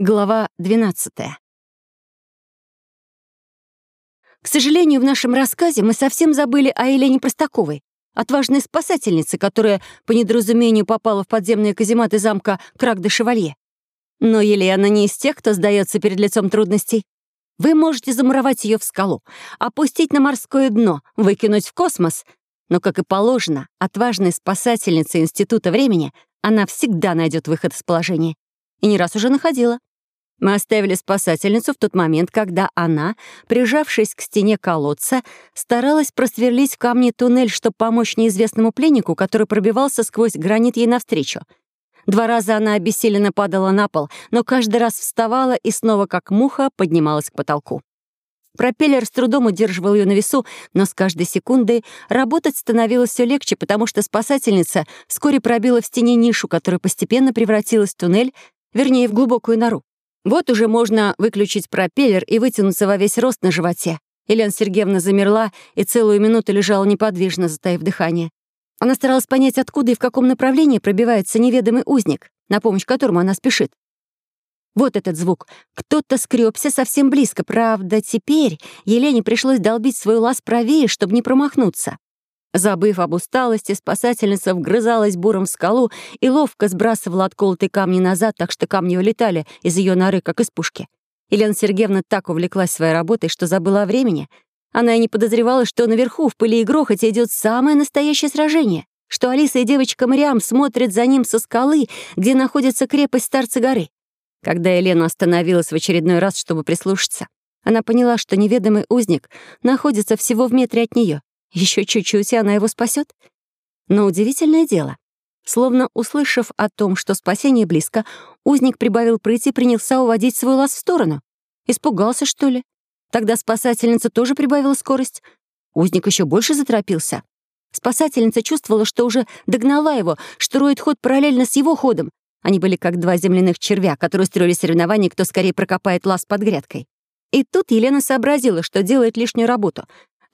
Глава 12. К сожалению, в нашем рассказе мы совсем забыли о Елене Простаковой, отважной спасательнице, которая по недоразумению попала в подземные казематы замка Крак-де-Шевалье. Но Елена не из тех, кто сдается перед лицом трудностей. Вы можете замуровать ее в скалу, опустить на морское дно, выкинуть в космос, но, как и положено, отважной спасательнице Института времени она всегда найдет выход из положения и не раз уже находила. Мы оставили спасательницу в тот момент, когда она, прижавшись к стене колодца, старалась просверлить в камне туннель, чтобы помочь неизвестному пленнику, который пробивался сквозь гранит ей навстречу. Два раза она обессиленно падала на пол, но каждый раз вставала и снова, как муха, поднималась к потолку. Пропеллер с трудом удерживал ее на весу, но с каждой секундой работать становилось все легче, потому что спасательница вскоре пробила Вот уже можно выключить пропеллер и вытянуться во весь рост на животе. Елена Сергеевна замерла и целую минуту лежала неподвижно, затаив дыхание. Она старалась понять, откуда и в каком направлении пробивается неведомый узник, на помощь которому она спешит. Вот этот звук. Кто-то скрёбся совсем близко. Правда, теперь Елене пришлось долбить свой лаз правее, чтобы не промахнуться. Забыв об усталости, спасательница вгрызалась буром в скалу и ловко сбрасывала отколотые камни назад, так что камни улетали из ее норы, как из пушки. Елена Сергеевна так увлеклась своей работой, что забыла о времени. Она и не подозревала, что наверху, в пыли и грохоте, идет самое настоящее сражение, что Алиса и девочка Мариам смотрят за ним со скалы, где находится крепость Старцы горы. Когда Елена остановилась в очередной раз, чтобы прислушаться, она поняла, что неведомый узник находится всего в метре от нее. Еще чуть-чуть, и она его спасет. Но удивительное дело. Словно услышав о том, что спасение близко, узник прибавил прыть и принялся уводить свой лаз в сторону. Испугался, что ли? Тогда спасательница тоже прибавила скорость. Узник еще больше заторопился. Спасательница чувствовала, что уже догнала его, что роет ход параллельно с его ходом. Они были как два земляных червя, которые устроили соревнование, кто скорее прокопает лаз под грядкой. И тут Елена сообразила, что делает лишнюю работу.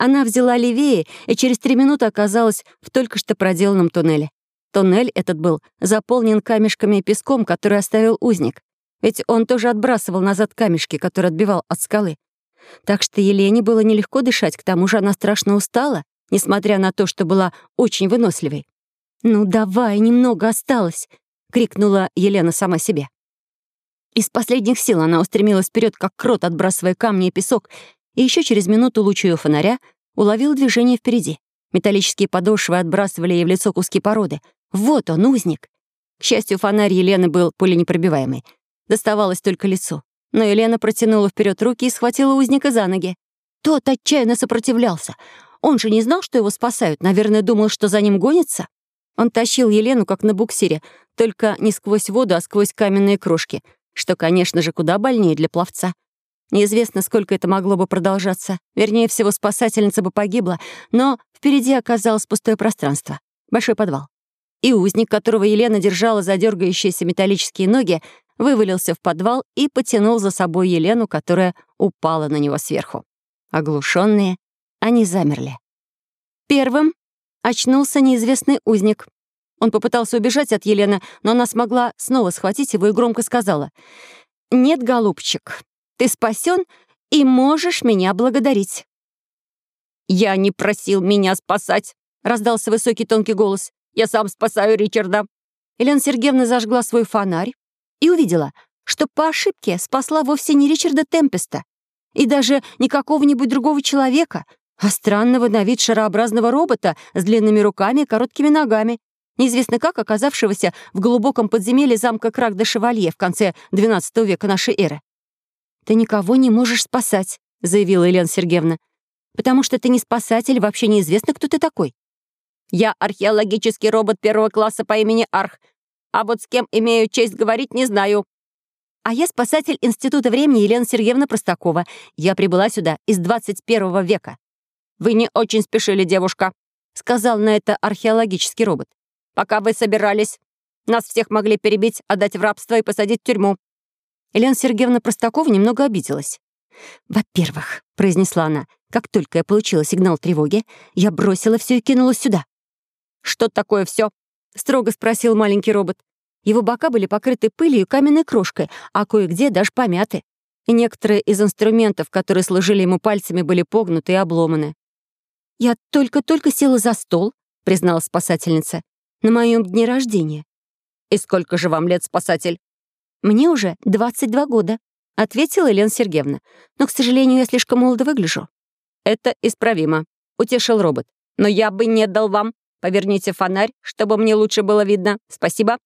Она взяла левее и через три минуты оказалась в только что проделанном туннеле. Туннель этот был заполнен камешками и песком, который оставил узник. Ведь он тоже отбрасывал назад камешки, которые отбивал от скалы. Так что Елене было нелегко дышать, к тому же она страшно устала, несмотря на то, что была очень выносливой. «Ну давай, немного осталось!» — крикнула Елена сама себе. Из последних сил она устремилась вперед, как крот, отбрасывая камни и песок, и еще через минуту луч ее фонаря уловил движение впереди. Металлические подошвы отбрасывали ей в лицо куски породы. Вот он, узник. К счастью, фонарь Елены был пуленепробиваемый. Доставалось только лицу. Но Елена протянула вперед руки и схватила узника за ноги. Тот отчаянно сопротивлялся. Он же не знал, что его спасают. Наверное, думал, что за ним гонится. Он тащил Елену, как на буксире, только не сквозь воду, а сквозь каменные крошки, что, конечно же, куда больнее для пловца. Неизвестно, сколько это могло бы продолжаться. Вернее всего, спасательница бы погибла, но впереди оказалось пустое пространство. Большой подвал. И узник, которого Елена держала за дергающиеся металлические ноги, вывалился в подвал и потянул за собой Елену, которая упала на него сверху. Оглушенные, они замерли. Первым очнулся неизвестный узник. Он попытался убежать от Елены, но она смогла снова схватить его и громко сказала, «Нет, голубчик, Ты спасен и можешь меня благодарить». «Я не просил меня спасать», — раздался высокий тонкий голос. «Я сам спасаю Ричарда». Елена Сергеевна зажгла свой фонарь и увидела, что по ошибке спасла вовсе не Ричарда Темпеста и даже не какого-нибудь другого человека, а странного на вид шарообразного робота с длинными руками и короткими ногами, неизвестно как оказавшегося в глубоком подземелье замка Крак-де-Шевалье в конце XII века нашей эры. «Ты никого не можешь спасать», — заявила Елена Сергеевна, «потому что ты не спасатель, вообще неизвестно, кто ты такой». «Я археологический робот первого класса по имени Арх, а вот с кем имею честь говорить, не знаю». «А я спасатель Института времени Елена Сергеевна Простакова. Я прибыла сюда из 21 века». «Вы не очень спешили, девушка», — сказал на это археологический робот. «Пока вы собирались, нас всех могли перебить, отдать в рабство и посадить в тюрьму. Елена Сергеевна Простакова немного обиделась. «Во-первых», — произнесла она, «как только я получила сигнал тревоги, я бросила все и кинулась сюда». «Что такое все? строго спросил маленький робот. Его бока были покрыты пылью и каменной крошкой, а кое-где даже помяты. И некоторые из инструментов, которые служили ему пальцами, были погнуты и обломаны. «Я только-только села за стол», — признала спасательница, — «на моем дне рождения». «И сколько же вам лет, спасатель?» «Мне уже 22 года», — ответила Елена Сергеевна. «Но, к сожалению, я слишком молодо выгляжу». «Это исправимо», — утешил робот. «Но я бы не дал вам. Поверните фонарь, чтобы мне лучше было видно. Спасибо.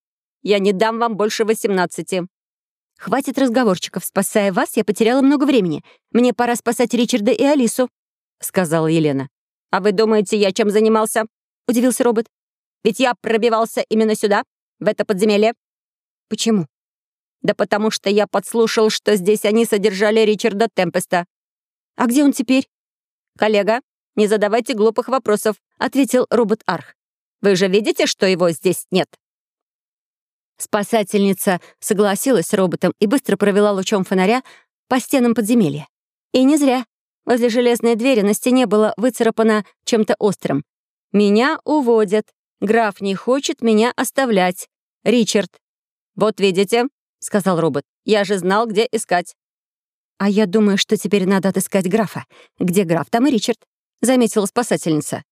Я не дам вам больше 18. «Хватит разговорчиков. Спасая вас, я потеряла много времени. Мне пора спасать Ричарда и Алису», — сказала Елена. «А вы думаете, я чем занимался?» — удивился робот. «Ведь я пробивался именно сюда, в это подземелье». «Почему?» Да потому что я подслушал, что здесь они содержали Ричарда Темпеста. А где он теперь? Коллега, не задавайте глупых вопросов, ответил робот Арх. Вы же видите, что его здесь нет. Спасательница согласилась с роботом и быстро провела лучом фонаря по стенам подземелья. И не зря. Возле железной двери на стене было выцарапано чем-то острым. «Меня уводят. Граф не хочет меня оставлять. Ричард. Вот видите, сказал робот. «Я же знал, где искать». «А я думаю, что теперь надо отыскать графа. Где граф, там и Ричард», — заметила спасательница.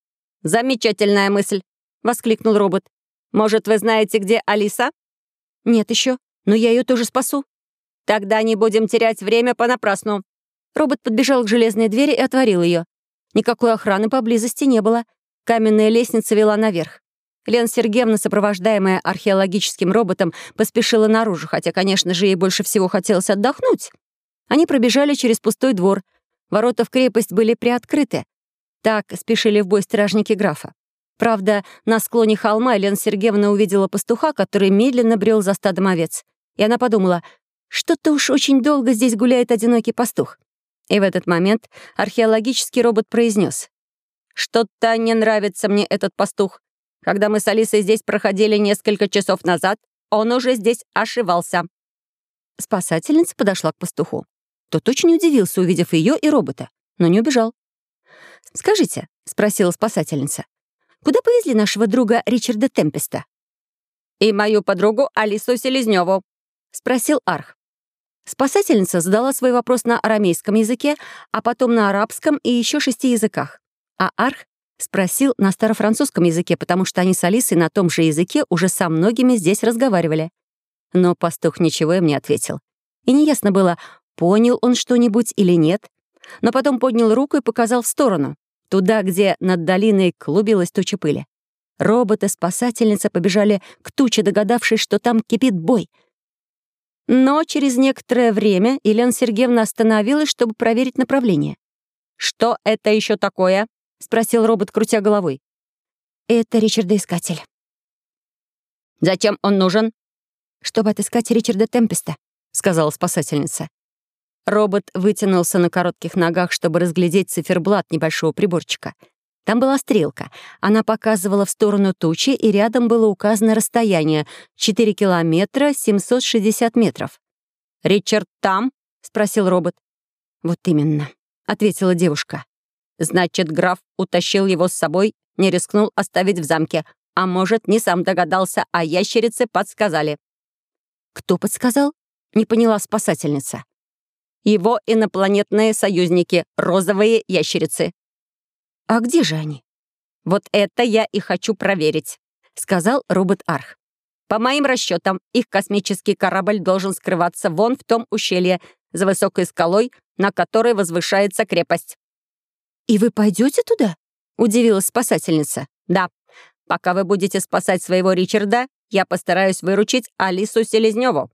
«Замечательная мысль», — воскликнул робот. «Может, вы знаете, где Алиса?» «Нет еще, но я ее тоже спасу». «Тогда не будем терять время понапрасну». Робот подбежал к железной двери и отворил ее. Никакой охраны поблизости не было. Каменная лестница вела наверх. Лен сопровождаемая археологическим роботом, поспешила наружу, хотя, конечно же, ей больше всего хотелось отдохнуть. Они пробежали через пустой двор. Ворота в крепость были приоткрыты. Так спешили в бой стражники графа. Правда, на склоне холма Елена Сергеевна увидела пастуха, который медленно брел за стадом овец. И она подумала, что-то уж очень долго здесь гуляет одинокий пастух. И в этот момент археологический робот произнес: «Что-то не нравится мне этот пастух. Когда мы с Алисой здесь проходили несколько часов назад, он уже здесь ошивался». Спасательница подошла к пастуху. Тот очень удивился, увидев ее и робота, но не убежал. «Скажите», — спросила спасательница, «куда повезли нашего друга Ричарда Темпеста?» «И мою подругу Алису Селезневу», — спросил Арх. Спасательница задала свой вопрос на арамейском языке, а потом на арабском и еще шести языках. А Арх Спросил на старофранцузском языке, потому что они с Алисой на том же языке уже со многими здесь разговаривали. Но пастух ничего им не ответил. И неясно было, понял он что-нибудь или нет. Но потом поднял руку и показал в сторону, туда, где над долиной клубилась туча пыли. Роботы-спасательницы побежали к туче, догадавшись, что там кипит бой. Но через некоторое время Елена Сергеевна остановилась, чтобы проверить направление. «Что это еще такое?» — спросил робот, крутя головой. «Это Ричарда искатель. «Зачем он нужен?» «Чтобы отыскать Ричарда Темпеста», — сказала спасательница. Робот вытянулся на коротких ногах, чтобы разглядеть циферблат небольшого приборчика. Там была стрелка. Она показывала в сторону тучи, и рядом было указано расстояние — 4 километра 760 метров. «Ричард там?» — спросил робот. «Вот именно», — ответила девушка. Значит, граф утащил его с собой, не рискнул оставить в замке. А может, не сам догадался, а ящерицы подсказали. «Кто подсказал?» — не поняла спасательница. «Его инопланетные союзники, розовые ящерицы». «А где же они?» «Вот это я и хочу проверить», — сказал робот Арх. «По моим расчетам, их космический корабль должен скрываться вон в том ущелье, за высокой скалой, на которой возвышается крепость. «И вы пойдете туда?» — удивилась спасательница. «Да. Пока вы будете спасать своего Ричарда, я постараюсь выручить Алису Селезневу».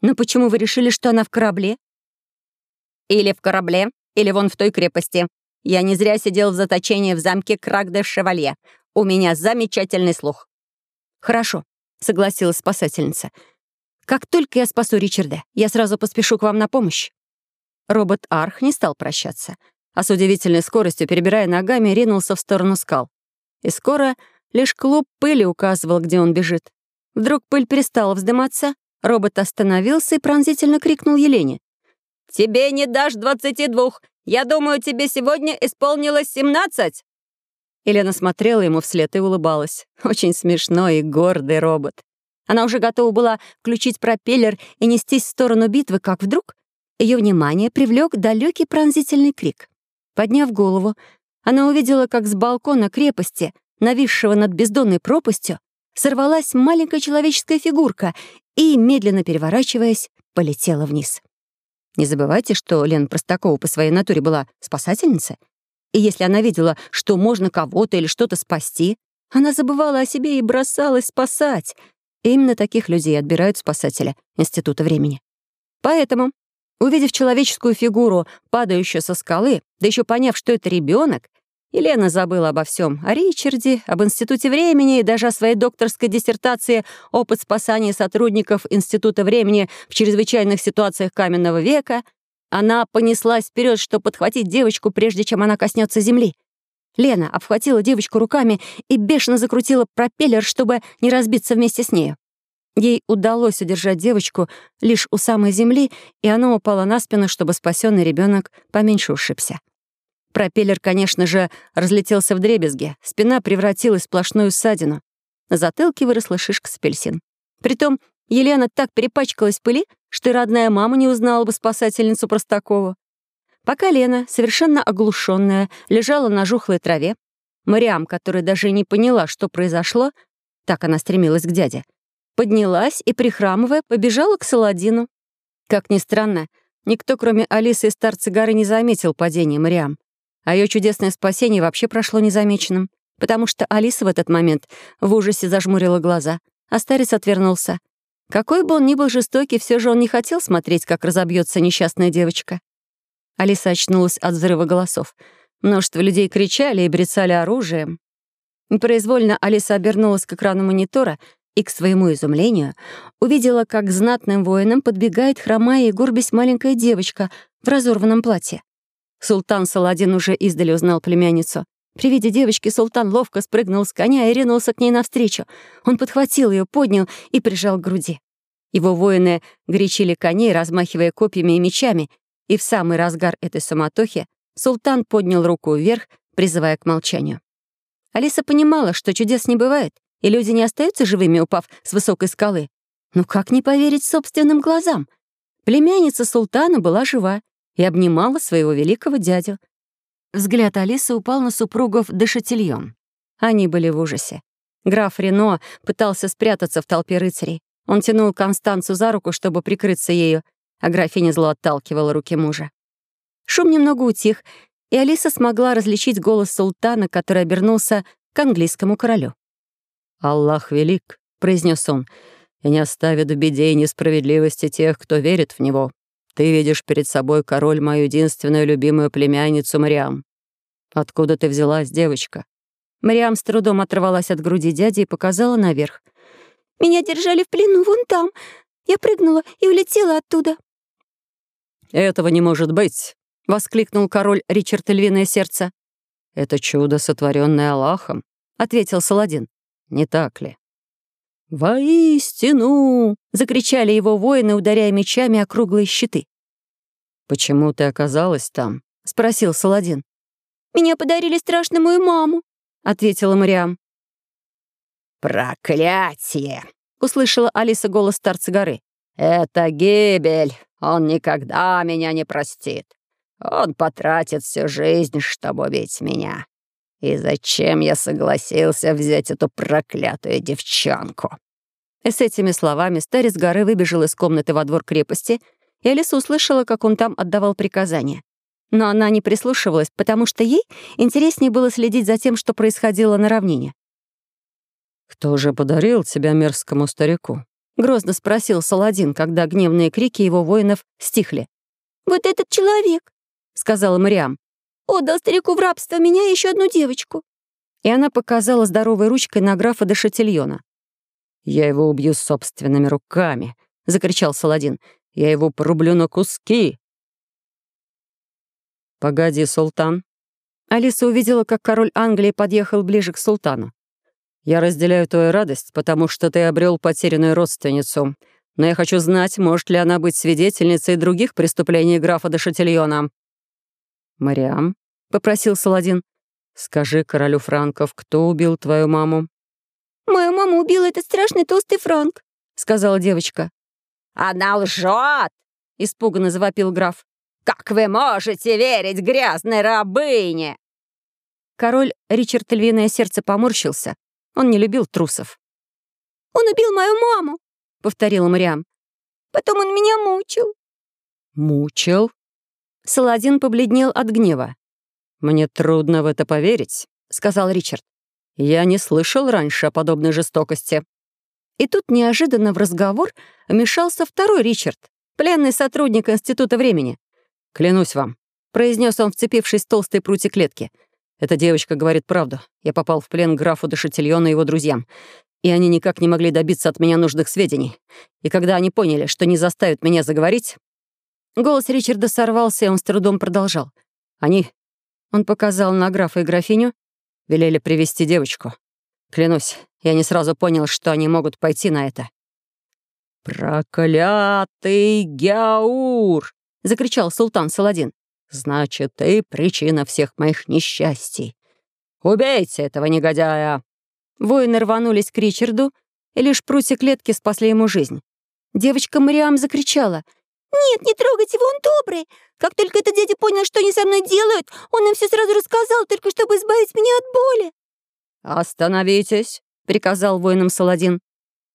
«Но почему вы решили, что она в корабле?» Или в корабле, или вон в той крепости. Я не зря сидел в заточении в замке Крак-де-Шевалье. У меня замечательный слух». «Хорошо», — согласилась спасательница. «Как только я спасу Ричарда, я сразу поспешу к вам на помощь». Робот Арх не стал осудивительной а скоростью перебирая ногами, ринулся в сторону скал. И скоро лишь клуб пыли указывал, где он бежит. Вдруг пыль перестала вздыматься, робот остановился и пронзительно крикнул Елене. «Тебе не дашь двадцати двух! Я думаю, тебе сегодня исполнилось семнадцать!» Елена смотрела ему вслед и улыбалась. Очень смешной и гордый робот. Она уже готова была включить пропеллер и нестись в сторону битвы, как вдруг ее внимание привлек далекий пронзительный крик. Подняв голову, она увидела, как с балкона крепости, нависшего над бездонной пропастью, сорвалась маленькая человеческая фигурка и, медленно переворачиваясь, полетела вниз. Не забывайте, что Лена Простакова по своей натуре была спасательница. И если она видела, что можно кого-то или что-то спасти, она забывала о себе и бросалась спасать. И именно таких людей отбирают спасатели Института времени. Поэтому Увидев человеческую фигуру, падающую со скалы, да еще поняв, что это ребенок, Елена забыла обо всем: о Ричарде, об Институте времени и даже о своей докторской диссертации «Опыт спасания сотрудников Института времени в чрезвычайных ситуациях каменного века». Она понеслась вперед, чтобы подхватить девочку, прежде чем она коснется земли. Лена обхватила девочку руками и бешено закрутила пропеллер, чтобы не разбиться вместе с нею. Ей удалось удержать девочку лишь у самой земли, и она упала на спину, чтобы спасенный ребенок поменьше ушибся. Пропеллер, конечно же, разлетелся в дребезги, спина превратилась в сплошную ссадину. На затылке выросла шишка с апельсин. Притом Елена так перепачкалась в пыли, что и родная мама не узнала бы спасательницу Простакову. Пока Лена, совершенно оглушенная, лежала на жухлой траве, Мариам, которая даже не поняла, что произошло, так она стремилась к дяде, поднялась и, прихрамывая, побежала к Саладину. Как ни странно, никто, кроме Алисы и Гары, не заметил падения Мариам. А ее чудесное спасение вообще прошло незамеченным, потому что Алиса в этот момент в ужасе зажмурила глаза, а старец отвернулся. Какой бы он ни был жестокий, все же он не хотел смотреть, как разобьется несчастная девочка. Алиса очнулась от взрыва голосов. Множество людей кричали и брецали оружием. Непроизвольно Алиса обернулась к экрану монитора и, к своему изумлению, увидела, как знатным воинам подбегает хромая и горбясь маленькая девочка в разорванном платье. Султан Саладин уже издали узнал племянницу. При виде девочки султан ловко спрыгнул с коня и ринулся к ней навстречу. Он подхватил ее, поднял и прижал к груди. Его воины гречили коней, размахивая копьями и мечами, и в самый разгар этой суматохи султан поднял руку вверх, призывая к молчанию. Алиса понимала, что чудес не бывает, и люди не остаются живыми, упав с высокой скалы. Но ну как не поверить собственным глазам? Племянница султана была жива и обнимала своего великого дядю. Взгляд Алисы упал на супругов Дешатильон. Они были в ужасе. Граф Рено пытался спрятаться в толпе рыцарей. Он тянул Констанцу за руку, чтобы прикрыться ею, а графиня зло отталкивала руки мужа. Шум немного утих, и Алиса смогла различить голос султана, который обернулся к английскому королю. Аллах велик», — произнес он, «и не оставит в беде и несправедливости тех, кто верит в него. Ты видишь перед собой, король, мою единственную любимую племянницу Мариам. Откуда ты взялась, девочка?» Мариам с трудом оторвалась от груди дяди и показала наверх. «Меня держали в плену вон там. Я прыгнула и улетела оттуда». «Этого не может быть!» — воскликнул король Ричард Львиное Сердце. «Это чудо, сотворенное Аллахом», — ответил Саладин не так ли?» «Воистину!» — закричали его воины, ударяя мечами о круглые щиты. «Почему ты оказалась там?» — спросил Саладин. «Меня подарили страшному маму, ответила Мариам. «Проклятие!» — услышала Алиса голос старца горы. «Это гибель! Он никогда меня не простит! Он потратит всю жизнь, чтобы убить меня. И зачем я согласился взять эту проклятую девчонку?» И с этими словами старец горы выбежал из комнаты во двор крепости, и Алиса услышала, как он там отдавал приказания. Но она не прислушивалась, потому что ей интереснее было следить за тем, что происходило на равнине. «Кто же подарил тебя мерзкому старику?» — грозно спросил Саладин, когда гневные крики его воинов стихли. «Вот этот человек!» — сказала Мариам отдал старику в рабство меня и еще одну девочку». И она показала здоровой ручкой на графа де Шатильона. «Я его убью собственными руками», — закричал Саладин. «Я его порублю на куски». «Погоди, султан». Алиса увидела, как король Англии подъехал ближе к султану. «Я разделяю твою радость, потому что ты обрел потерянную родственницу. Но я хочу знать, может ли она быть свидетельницей других преступлений графа де Шатильона». «Мариам», — попросил Саладин, — «скажи королю Франков, кто убил твою маму?» «Мою маму убил этот страшный толстый Франк», — сказала девочка. «Она лжет!» — испуганно завопил граф. «Как вы можете верить грязной рабыне?» Король Ричард Львиное Сердце поморщился. Он не любил трусов. «Он убил мою маму», — повторила Мариам. «Потом он меня мучил». «Мучил?» Саладин побледнел от гнева. «Мне трудно в это поверить», — сказал Ричард. «Я не слышал раньше о подобной жестокости». И тут неожиданно в разговор вмешался второй Ричард, пленный сотрудник Института времени. «Клянусь вам», — произнес он, вцепившись в толстые прутья клетки. «Эта девочка говорит правду. Я попал в плен графу Дешатильону и его друзьям, и они никак не могли добиться от меня нужных сведений. И когда они поняли, что не заставят меня заговорить, Голос Ричарда сорвался, и он с трудом продолжал. «Они...» Он показал на графа и графиню. Велели привести девочку. Клянусь, я не сразу понял, что они могут пойти на это. «Проклятый Гяур!» — закричал султан Саладин. «Значит, ты причина всех моих несчастий. Убейте этого негодяя!» Воины рванулись к Ричарду, и лишь прутья клетки спасли ему жизнь. Девочка Мариам закричала — «Нет, не трогайте его, он добрый. Как только этот дядя понял, что они со мной делают, он им все сразу рассказал, только чтобы избавить меня от боли». «Остановитесь», — приказал воинам Саладин.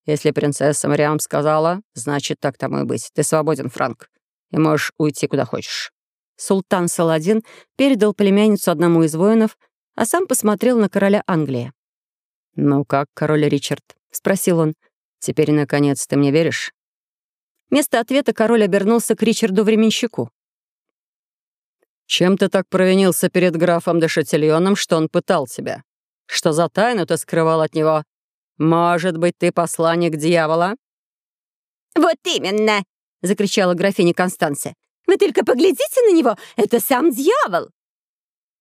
«Если принцесса Мариам сказала, значит, так тому и быть. Ты свободен, Франк, и можешь уйти куда хочешь». Султан Саладин передал племянницу одному из воинов, а сам посмотрел на короля Англии. «Ну как, король Ричард?» — спросил он. «Теперь, наконец, ты мне веришь?» Вместо ответа король обернулся к Ричарду Временщику. «Чем ты так провинился перед графом Дешетильоном, что он пытал тебя? Что за тайну ты скрывал от него? Может быть, ты посланник дьявола?» «Вот именно!» — закричала графиня Констанция. «Вы только поглядите на него! Это сам дьявол!»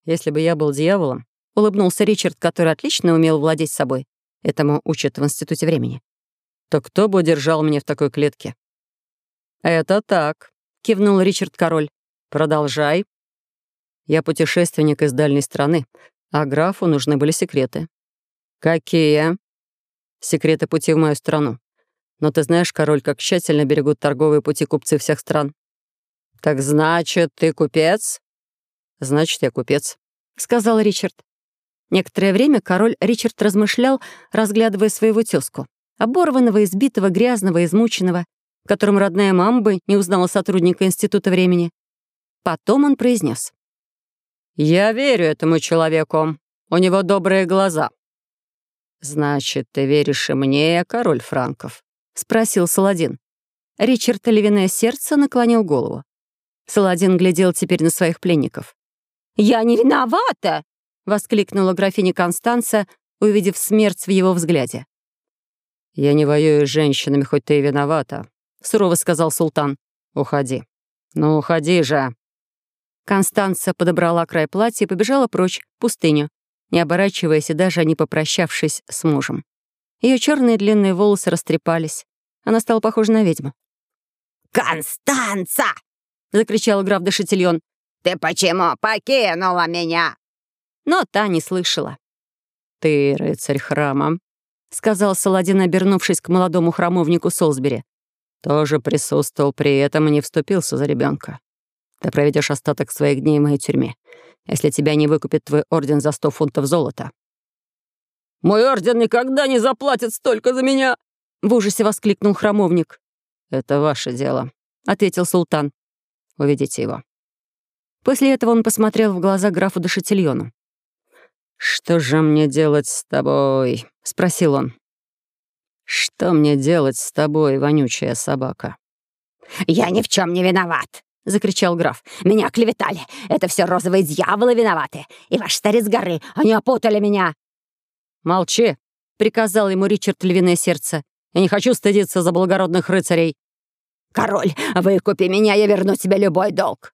«Если бы я был дьяволом», — улыбнулся Ричард, который отлично умел владеть собой. Этому учат в Институте времени. «То кто бы держал меня в такой клетке? «Это так», — кивнул Ричард Король. «Продолжай». Я путешественник из дальней страны, а графу нужны были секреты. «Какие?» «Секреты пути в мою страну. Но ты знаешь, король, как тщательно берегут торговые пути купцы всех стран». «Так значит, ты купец?» «Значит, я купец», — сказал Ричард. Некоторое время король Ричард размышлял, разглядывая своего тёзку, оборванного, избитого, грязного, измученного которым родная мама бы не узнала сотрудника Института времени. Потом он произнес. «Я верю этому человеку. У него добрые глаза». «Значит, ты веришь и мне, король Франков?» — спросил Саладин. Ричард Львиное Сердце наклонил голову. Саладин глядел теперь на своих пленников. «Я не виновата!» — воскликнула графиня Констанция, увидев смерть в его взгляде. «Я не воюю с женщинами, хоть ты и виновата, сурово сказал султан. «Уходи. Ну, уходи же». Констанция подобрала край платья и побежала прочь, в пустыню, не оборачиваясь и даже не попрощавшись с мужем. Ее черные длинные волосы растрепались. Она стала похожа на ведьму. «Констанца!» — закричал граф де Шатильон. «Ты почему покинула меня?» Но та не слышала. «Ты рыцарь храма», — сказал Саладин, обернувшись к молодому храмовнику Солсбери тоже присутствовал при этом и не вступился за ребенка. Ты проведешь остаток своих дней в моей тюрьме, если тебя не выкупит твой орден за сто фунтов золота». «Мой орден никогда не заплатит столько за меня!» — в ужасе воскликнул храмовник. «Это ваше дело», — ответил султан. «Уведите его». После этого он посмотрел в глаза графу Дошетильону. «Что же мне делать с тобой?» — спросил он. «Что мне делать с тобой, вонючая собака?» «Я ни в чем не виноват!» — закричал граф. «Меня клеветали! Это все розовые дьяволы виноваты! И ваш старец горы! Они опутали меня!» «Молчи!» — приказал ему Ричард Львиное Сердце. «Я не хочу стыдиться за благородных рыцарей!» «Король, выкупи меня, я верну тебе любой долг!»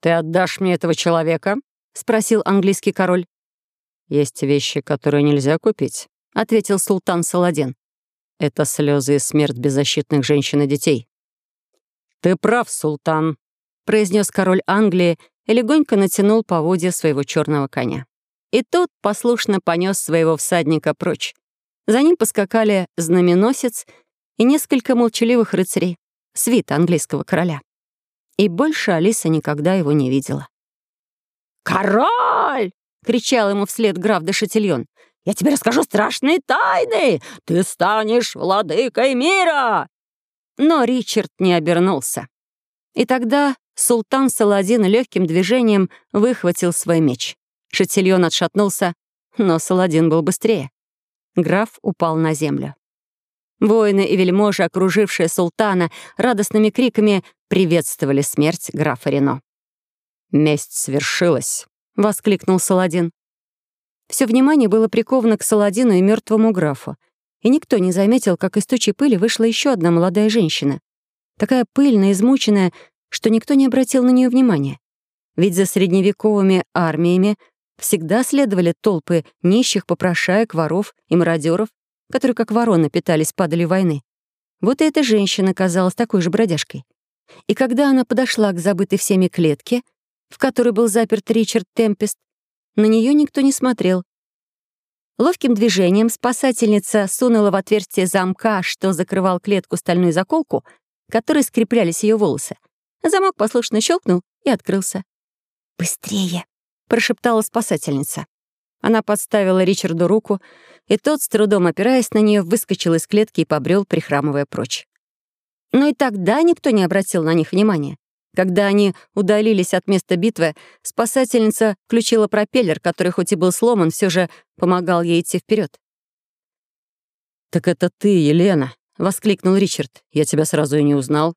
«Ты отдашь мне этого человека?» — спросил английский король. «Есть вещи, которые нельзя купить», — ответил султан Саладин. Это слезы и смерть беззащитных женщин и детей. «Ты прав, султан», — произнес король Англии и легонько натянул поводья своего черного коня. И тот послушно понес своего всадника прочь. За ним поскакали знаменосец и несколько молчаливых рыцарей, свит английского короля. И больше Алиса никогда его не видела. «Король!» — кричал ему вслед граф де Шатильон. Я тебе расскажу страшные тайны! Ты станешь владыкой мира!» Но Ричард не обернулся. И тогда султан Саладин легким движением выхватил свой меч. Шатильон отшатнулся, но Саладин был быстрее. Граф упал на землю. Воины и вельможи, окружившие султана, радостными криками приветствовали смерть графа Рено. «Месть свершилась!» — воскликнул Саладин. Все внимание было приковано к Саладину и мертвому графу, и никто не заметил, как из тучи пыли вышла еще одна молодая женщина. Такая пыльная, измученная, что никто не обратил на нее внимания. Ведь за средневековыми армиями всегда следовали толпы нищих, попрошаек, воров и мародеров, которые как вороны питались падали войны. Вот и эта женщина казалась такой же бродяжкой. И когда она подошла к забытой всеми клетке, в которой был заперт Ричард Темпест, на нее никто не смотрел. Ловким движением спасательница сунула в отверстие замка, что закрывал клетку стальную заколку, которой скреплялись ее волосы. Замок послушно щелкнул и открылся. «Быстрее!» — прошептала спасательница. Она подставила Ричарду руку, и тот, с трудом опираясь на нее, выскочил из клетки и побрел, прихрамывая прочь. Но и тогда никто не обратил на них внимания. Когда они удалились от места битвы, спасательница включила пропеллер, который хоть и был сломан, все же помогал ей идти вперед. «Так это ты, Елена!» — воскликнул Ричард. «Я тебя сразу и не узнал».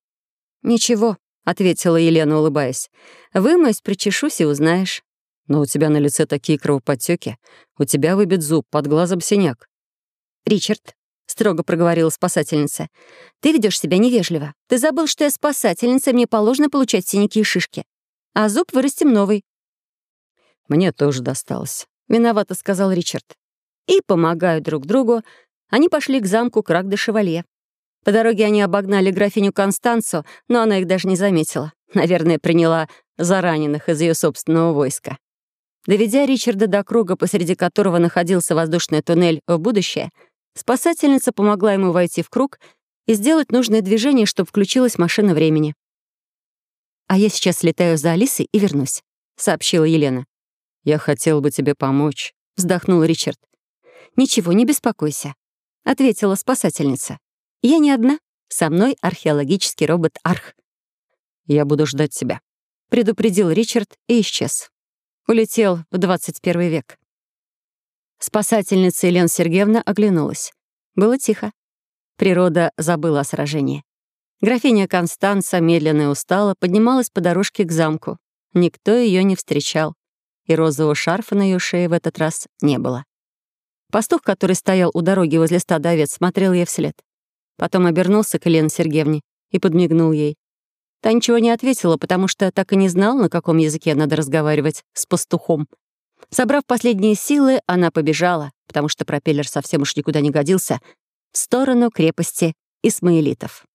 «Ничего», — ответила Елена, улыбаясь. «Вымоюсь, причешусь и узнаешь». «Но у тебя на лице такие кровоподтеки. У тебя выбит зуб, под глазом синяк». «Ричард, строго проговорила спасательница. «Ты ведешь себя невежливо. Ты забыл, что я спасательница, и мне положено получать синяки и шишки. А зуб вырастим новый». «Мне тоже досталось», — виновато сказал Ричард. И, помогая друг другу, они пошли к замку Крак де Шевалье. По дороге они обогнали графиню Констанцу, но она их даже не заметила. Наверное, приняла за раненых из ее собственного войска. Доведя Ричарда до круга, посреди которого находился воздушный туннель в будущее, Спасательница помогла ему войти в круг и сделать нужное движение, чтобы включилась машина времени. «А я сейчас летаю за Алисой и вернусь», — сообщила Елена. «Я хотел бы тебе помочь», — вздохнул Ричард. «Ничего, не беспокойся», — ответила спасательница. «Я не одна. Со мной археологический робот Арх». «Я буду ждать тебя», — предупредил Ричард и исчез. Улетел в 21 век. Спасательница Елена Сергеевна оглянулась. Было тихо. Природа забыла о сражении. Графиня Констанца, медленно и устала, поднималась по дорожке к замку. Никто ее не встречал, и розового шарфа на ее шее в этот раз не было. Пастух, который стоял у дороги возле стада овец, смотрел ей вслед. Потом обернулся к Елене Сергеевне и подмигнул ей. Та ничего не ответила, потому что так и не знал, на каком языке надо разговаривать с пастухом, Собрав последние силы, она побежала, потому что пропеллер совсем уж никуда не годился, в сторону крепости Исмаилитов.